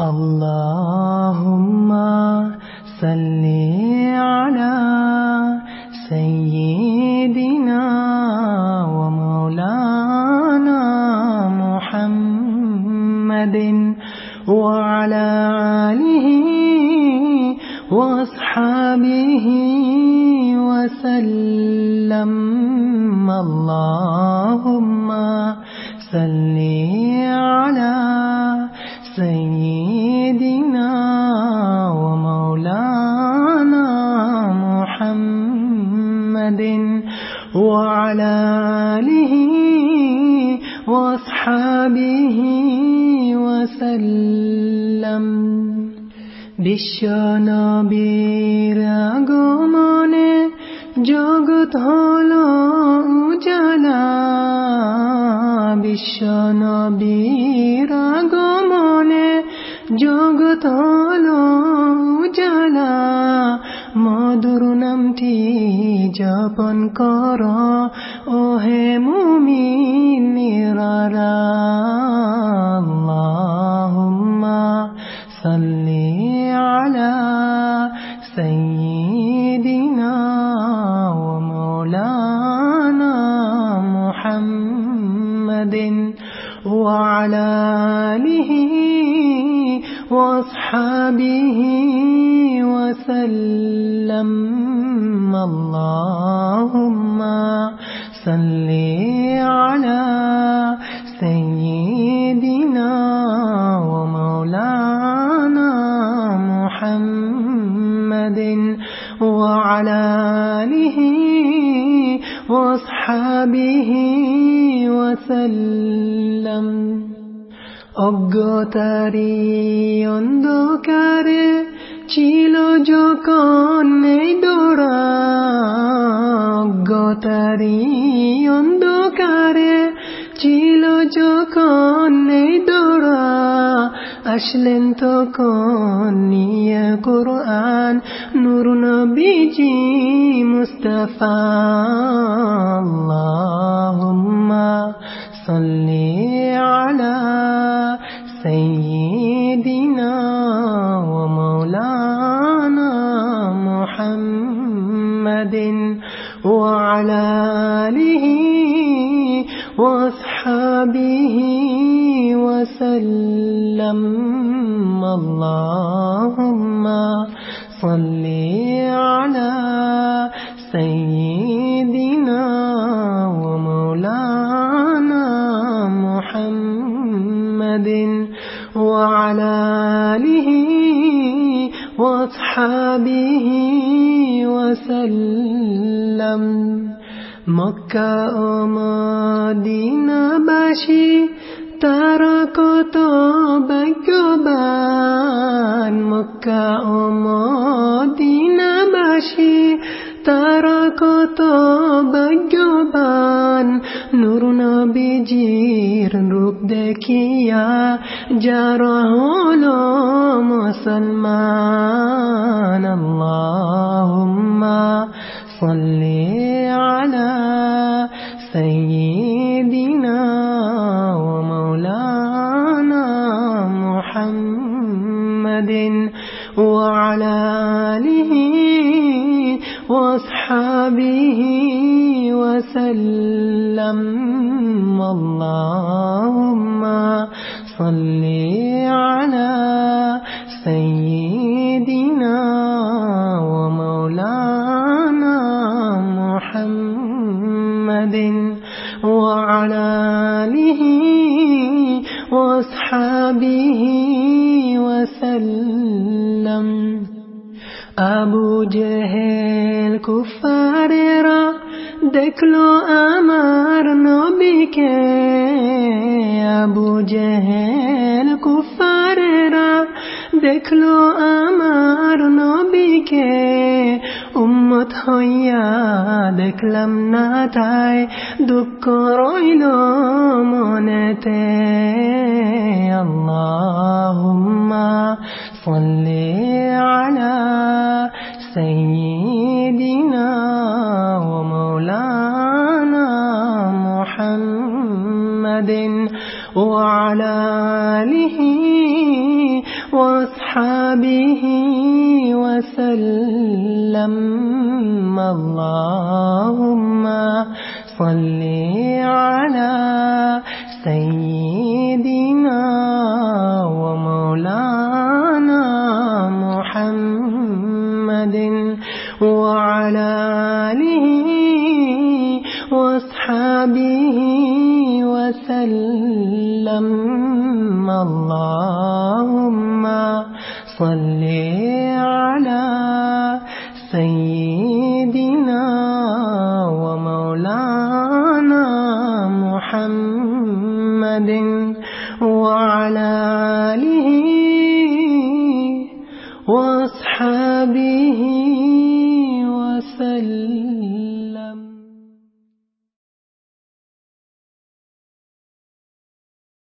اللهم صل على سيدنا ومولانا محمد وعلى آله وأصحابه وسلم. اللهم صل محمد وعلى آله وأصحابه وسلم বিশ্বনবীর আগমনে জগৎ হল উজালা বিশ্বনবীর আগমনে জগৎ হল উজালা মধুর নামটি যাপন কর ওহে মুমিন নিরারা আল্লাহুম্মা সাল্লি আলা সাইয়্যিদিনা ওয়া মাওলানা মুহাম্মাদিন ওয়া আলা আলিহি وأصحابه وسلم اللهم صل على سيدنا ومولانا محمد وعلى آله وأصحابه وسلم অজ্ঞতারি অন্ধকারে ছিল যখন নেই ডোরা তারি অন্ধকারে ছিল যখন নেই দোড়া আসলেন তখন নিয়ে কোরআন নূর নবীজি মুস্তফা। আল্লাহুম্মা সাল্লি আলা সাইয়্যিদিনা وعلى آله وأصحابه وسلم. اللهم صل على سيدنا ومولانا محمد وعلى آله وأصحابه وسلم. مكة ومدينة باشي ترك طابك بان مكة ومدينة কত ভাগ্যবান নূর নবীজির রূপ দেখিয়া যারা হলো মুসলমান আল্লাহুম্মা সাল্লি আলা سيدنا ومولانا محمد وعلى آله وأصحابه وسلم اللهم صل على سيدنا ومولانا محمد وعلى آله وأصحابه আবু জেহেল কুফারেরা দেখল আমার নবীকে। আবু জেহেল কুফারেরা দেখল আমার নবীকে। উম্মত হইয়া দেখলাম না তাই দুঃখ রইল মনেতে। আল্লাহুম্মা সাল্লি আলা سيدنا ومولانا محمد وعلى آله وأصحابه وسلم. اللهم صل على سيدنا وأصحابه وسلم اللهم صل على سيدنا ومولانا محمد وعلى آله وأصحابه